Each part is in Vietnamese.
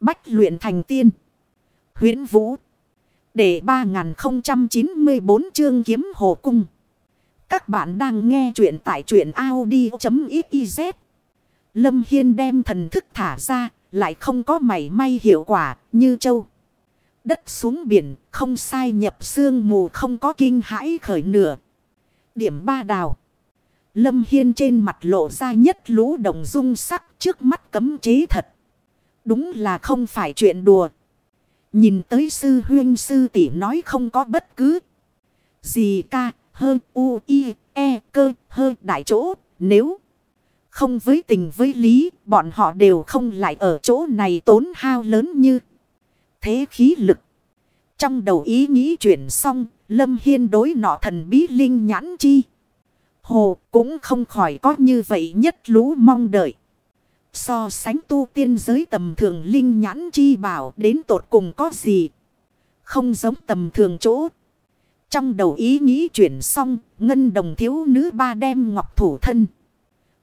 Bách luyện thành tiên. huyễn Vũ. Để 3094 chương kiếm hồ cung. Các bạn đang nghe truyện tại truyện Audi.xyz. Lâm Hiên đem thần thức thả ra. Lại không có mảy may hiệu quả như châu. Đất xuống biển, không sai nhập sương mù, không có kinh hãi khởi nửa. Điểm ba đào. Lâm Hiên trên mặt lộ ra nhất lũ đồng dung sắc trước mắt cấm chế thật. Đúng là không phải chuyện đùa. Nhìn tới sư huyên sư tỷ nói không có bất cứ gì ca hơn u, i e cơ hơn đại chỗ nếu không với tình với lý, bọn họ đều không lại ở chỗ này tốn hao lớn như thế khí lực. Trong đầu ý nghĩ chuyển xong, Lâm Hiên đối nọ thần bí linh nhãn chi. Hồ cũng không khỏi có như vậy nhất lũ mong đợi. So sánh tu tiên giới tầm thường linh nhãn chi bảo đến tột cùng có gì. Không giống tầm thường chỗ. Trong đầu ý nghĩ chuyển xong, ngân đồng thiếu nữ ba đem ngọc thủ thân.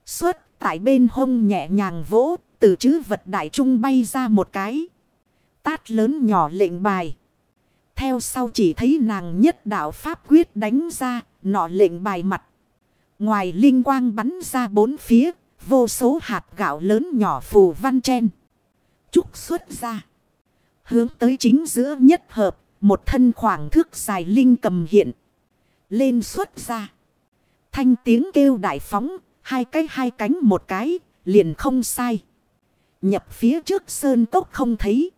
Suốt tại bên hông nhẹ nhàng vỗ, từ chữ vật đại trung bay ra một cái. Tát lớn nhỏ lệnh bài. Theo sau chỉ thấy nàng nhất đạo pháp quyết đánh ra, nọ lệnh bài mặt. Ngoài linh quang bắn ra bốn phía, vô số hạt gạo lớn nhỏ phù văn chen. Trúc xuất ra. Hướng tới chính giữa nhất hợp, một thân khoảng thước dài linh cầm hiện. Lên xuất ra. Thanh tiếng kêu đại phóng, hai cái hai cánh một cái, liền không sai. Nhập phía trước sơn cốc không thấy.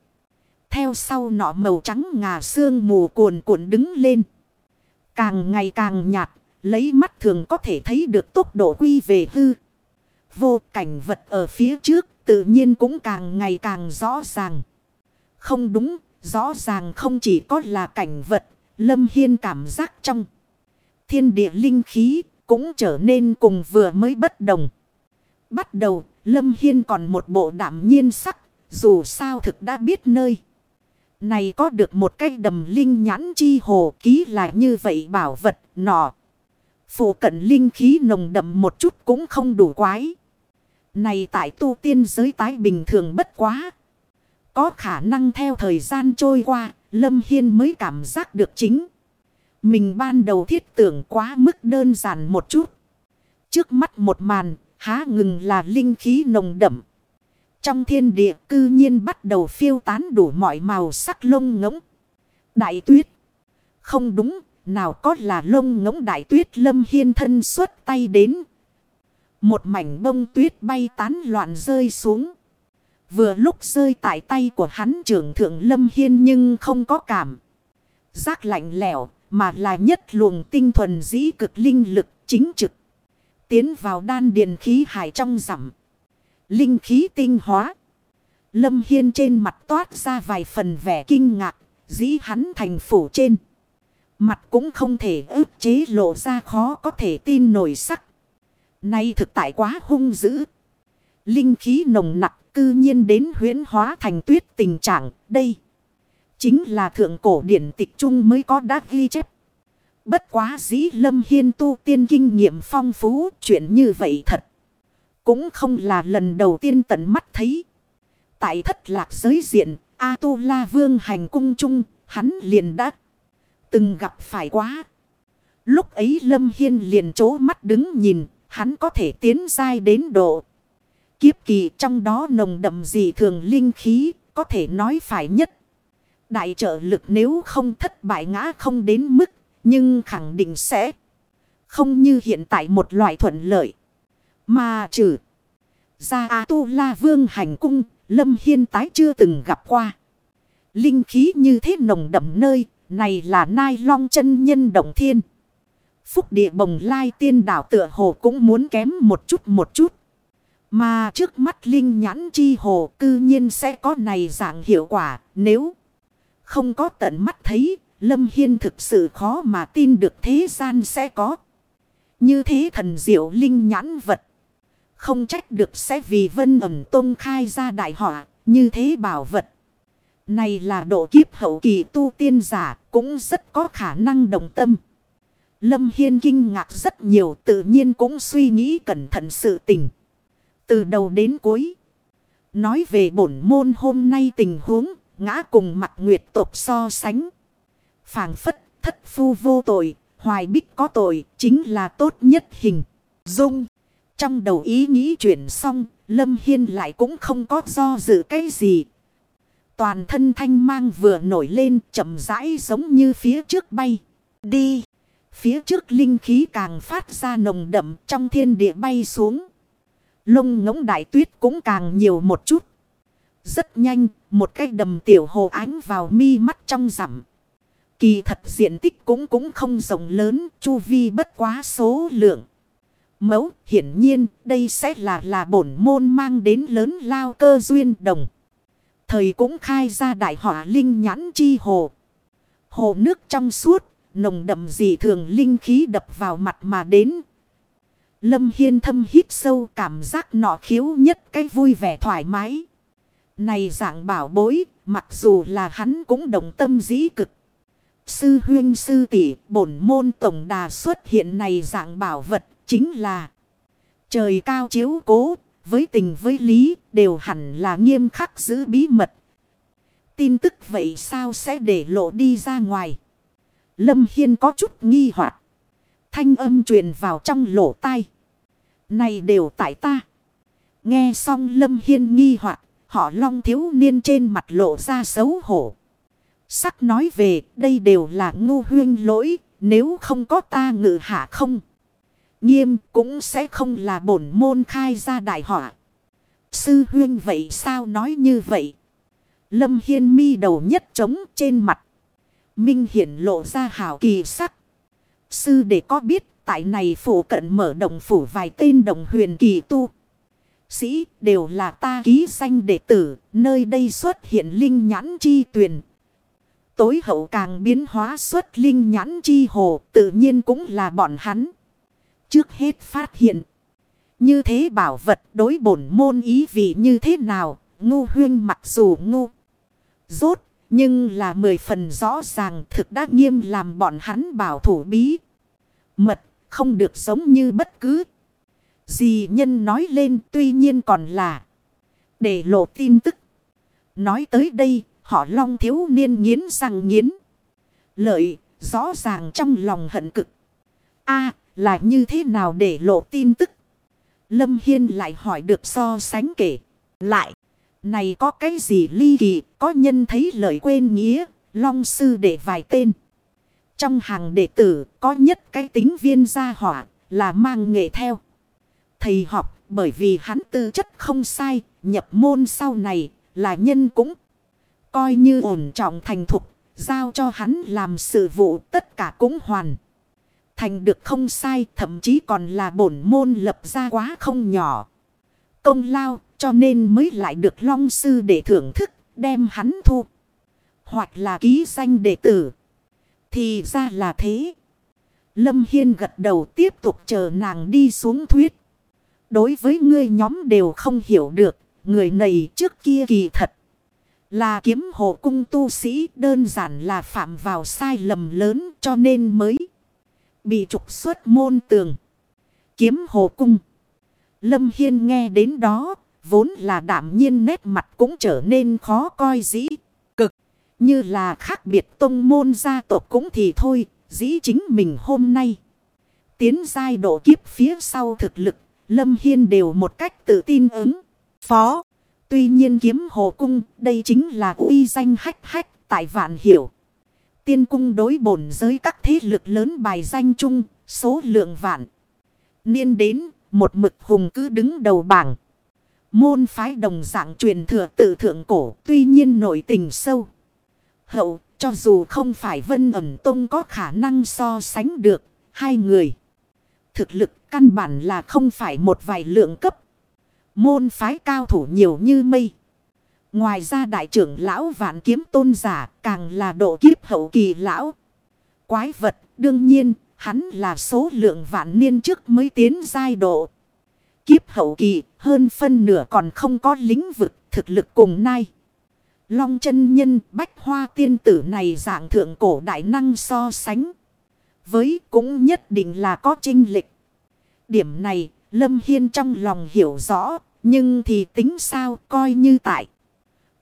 Theo sau nọ màu trắng ngà xương mù cuồn cuộn đứng lên. Càng ngày càng nhạt, lấy mắt thường có thể thấy được tốc độ quy về hư. Vô cảnh vật ở phía trước tự nhiên cũng càng ngày càng rõ ràng. Không đúng, rõ ràng không chỉ có là cảnh vật, Lâm Hiên cảm giác trong. Thiên địa linh khí cũng trở nên cùng vừa mới bất đồng. Bắt đầu, Lâm Hiên còn một bộ đảm nhiên sắc, dù sao thực đã biết nơi. Này có được một cái đầm linh nhãn chi hồ ký là như vậy bảo vật nọ. Phụ cận linh khí nồng đậm một chút cũng không đủ quái. Này tại tu tiên giới tái bình thường bất quá. Có khả năng theo thời gian trôi qua, Lâm Hiên mới cảm giác được chính. Mình ban đầu thiết tưởng quá mức đơn giản một chút. Trước mắt một màn, há ngừng là linh khí nồng đậm. Trong thiên địa cư nhiên bắt đầu phiêu tán đủ mọi màu sắc lông ngỗng. Đại tuyết. Không đúng, nào có là lông ngỗng đại tuyết lâm hiên thân xuất tay đến. Một mảnh bông tuyết bay tán loạn rơi xuống. Vừa lúc rơi tại tay của hắn trưởng thượng lâm hiên nhưng không có cảm. Giác lạnh lẽo, mà là nhất luồng tinh thuần dĩ cực linh lực chính trực. Tiến vào đan điền khí hải trong rằm. Linh khí tinh hóa. Lâm Hiên trên mặt toát ra vài phần vẻ kinh ngạc. Dĩ hắn thành phủ trên. Mặt cũng không thể ức chế lộ ra khó có thể tin nổi sắc. Nay thực tại quá hung dữ. Linh khí nồng nặc cư nhiên đến huyễn hóa thành tuyết tình trạng đây. Chính là thượng cổ điển tịch trung mới có đã ghi chép. Bất quá dĩ lâm hiên tu tiên kinh nghiệm phong phú chuyện như vậy thật. Cũng không là lần đầu tiên tận mắt thấy. Tại thất lạc giới diện, A-tu-la vương hành cung trung, hắn liền đã từng gặp phải quá. Lúc ấy Lâm Hiên liền chố mắt đứng nhìn, hắn có thể tiến dai đến độ. Kiếp kỳ trong đó nồng đậm dị thường linh khí, có thể nói phải nhất. Đại trợ lực nếu không thất bại ngã không đến mức, nhưng khẳng định sẽ không như hiện tại một loại thuận lợi. Mà trừ ra A-tu-la vương hành cung, Lâm Hiên tái chưa từng gặp qua. Linh khí như thế nồng đậm nơi, này là nai long chân nhân động thiên. Phúc địa bồng lai tiên đảo tựa hồ cũng muốn kém một chút một chút. Mà trước mắt linh nhãn chi hồ cư nhiên sẽ có này dạng hiệu quả, nếu không có tận mắt thấy. Lâm Hiên thực sự khó mà tin được thế gian sẽ có. Như thế thần diệu linh nhãn vật. Không trách được sẽ vì vân ẩm tôn khai ra đại họa, như thế bảo vật. Này là độ kiếp hậu kỳ tu tiên giả cũng rất có khả năng đồng tâm. Lâm Hiên kinh ngạc rất nhiều tự nhiên cũng suy nghĩ cẩn thận sự tình. Từ đầu đến cuối. Nói về bổn môn hôm nay tình huống, ngã cùng mặt nguyệt tộc so sánh. phảng phất, thất phu vô tội, hoài bích có tội, chính là tốt nhất hình. Dung, trong đầu ý nghĩ chuyển xong, Lâm Hiên lại cũng không có do dự cái gì. Toàn thân thanh mang vừa nổi lên chậm rãi giống như phía trước bay. Đi. Phía trước linh khí càng phát ra nồng đậm trong thiên địa bay xuống. Lông ngỗng đại tuyết cũng càng nhiều một chút. Rất nhanh, một cái đầm tiểu hồ ánh vào mi mắt trong rằm. Kỳ thật diện tích cũng cũng không rộng lớn, chu vi bất quá số lượng. Mẫu, hiển nhiên, đây sẽ là là bổn môn mang đến lớn lao cơ duyên đồng. Thời cũng khai ra đại họa linh nhãn chi hồ. Hồ nước trong suốt, nồng đậm dị thường linh khí đập vào mặt mà đến. Lâm Hiên thâm hít sâu cảm giác nọ khiếu nhất cái vui vẻ thoải mái. Này dạng bảo bối, mặc dù là hắn cũng đồng tâm dĩ cực. Sư huyên sư tỷ bổn môn tổng đà xuất hiện này dạng bảo vật chính là trời cao chiếu cố, với tình với lý đều hẳn là nghiêm khắc giữ bí mật. Tin tức vậy sao sẽ để lộ đi ra ngoài? Lâm Hiên có chút nghi hoặc Thanh âm truyền vào trong lỗ tai. Này đều tại ta. Nghe xong Lâm Hiên nghi hoặc họ long thiếu niên trên mặt lộ ra xấu hổ. Sắc nói về đây đều là ngu huyên lỗi, nếu không có ta ngự hạ không. Nghiêm cũng sẽ không là bổn môn khai ra đại họa. Sư huyên vậy sao nói như vậy? Lâm Hiên mi đầu nhất trống trên mặt. Minh hiển lộ ra hảo kỳ sắc. Sư để có biết tại này phủ cận mở đồng phủ vài tên đồng huyền kỳ tu. Sĩ đều là ta ký danh đệ tử, nơi đây xuất hiện linh nhãn chi tuyền Tối hậu càng biến hóa xuất linh nhãn chi hồ, tự nhiên cũng là bọn hắn. Trước hết phát hiện. Như thế bảo vật đối bổn môn ý vị như thế nào, ngu huyên mặc dù ngu. Rốt, nhưng là mười phần rõ ràng thực đã nghiêm làm bọn hắn bảo thủ bí. Mật, không được giống như bất cứ. Gì nhân nói lên tuy nhiên còn là để lộ tin tức. Nói tới đây, họ long thiếu niên nghiến răng nghiến. Lợi, rõ ràng trong lòng hận cực. a là như thế nào để lộ tin tức? Lâm Hiên lại hỏi được so sánh kể. Lại, này có cái gì ly kỳ, có nhân thấy lời quên nghĩa, long sư để vài tên. Trong hàng đệ tử, có nhất cái tính viên gia hỏa, là mang nghệ theo. Thầy học, bởi vì hắn tư chất không sai, nhập môn sau này, là nhân cũng coi như ổn trọng thành thục, giao cho hắn làm sự vụ tất cả cũng hoàn thành được không sai, thậm chí còn là bổn môn lập ra quá không nhỏ. Công lao, cho nên mới lại được long sư để thưởng thức, đem hắn thu. Hoặc là ký danh đệ tử. Thì ra là thế. Lâm Hiên gật đầu tiếp tục chờ nàng đi xuống thuyết. Đối với ngươi nhóm đều không hiểu được, người này trước kia kỳ thật. Là kiếm hộ cung tu sĩ đơn giản là phạm vào sai lầm lớn cho nên mới bị trục xuất môn tường. Kiếm hộ cung. Lâm Hiên nghe đến đó, vốn là đảm nhiên nét mặt cũng trở nên khó coi dĩ. Cực, như là khác biệt tông môn gia tộc cũng thì thôi, dĩ chính mình hôm nay. Tiến giai độ kiếp phía sau thực lực, Lâm Hiên đều một cách tự tin ứng. Phó, tuy nhiên kiếm hồ cung, đây chính là uy danh hách hách tại vạn hiểu. Tiên cung đối bổn giới các thế lực lớn bài danh chung, số lượng vạn. Niên đến, một mực hùng cứ đứng đầu bảng. Môn phái đồng dạng truyền thừa tự thượng cổ, tuy nhiên nội tình sâu. Hậu, cho dù không phải vân ẩm tông có khả năng so sánh được, hai người. Thực lực căn bản là không phải một vài lượng cấp. Môn phái cao thủ nhiều như mây. Ngoài ra đại trưởng lão vạn kiếm tôn giả càng là độ kiếp hậu kỳ lão. Quái vật đương nhiên hắn là số lượng vạn niên trước mới tiến giai độ. Kiếp hậu kỳ hơn phân nửa còn không có lĩnh vực thực lực cùng nay. Long chân nhân bách hoa tiên tử này dạng thượng cổ đại năng so sánh. Với cũng nhất định là có trinh lịch. Điểm này Lâm Hiên trong lòng hiểu rõ Nhưng thì tính sao coi như tại.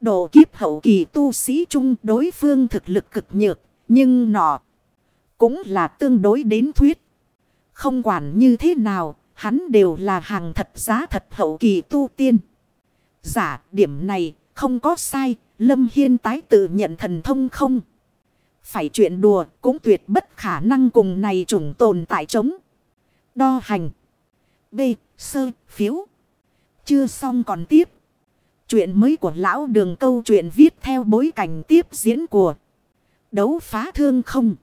Độ kiếp hậu kỳ tu sĩ trung đối phương thực lực cực nhược. Nhưng nọ cũng là tương đối đến thuyết. Không quản như thế nào, hắn đều là hàng thật giá thật hậu kỳ tu tiên. Giả điểm này không có sai, Lâm Hiên tái tự nhận thần thông không. Phải chuyện đùa cũng tuyệt bất khả năng cùng này trùng tồn tại chống. Đo hành. B. Sơ. Phiếu. Chưa xong còn tiếp. Chuyện mới của lão đường câu chuyện viết theo bối cảnh tiếp diễn của đấu phá thương không.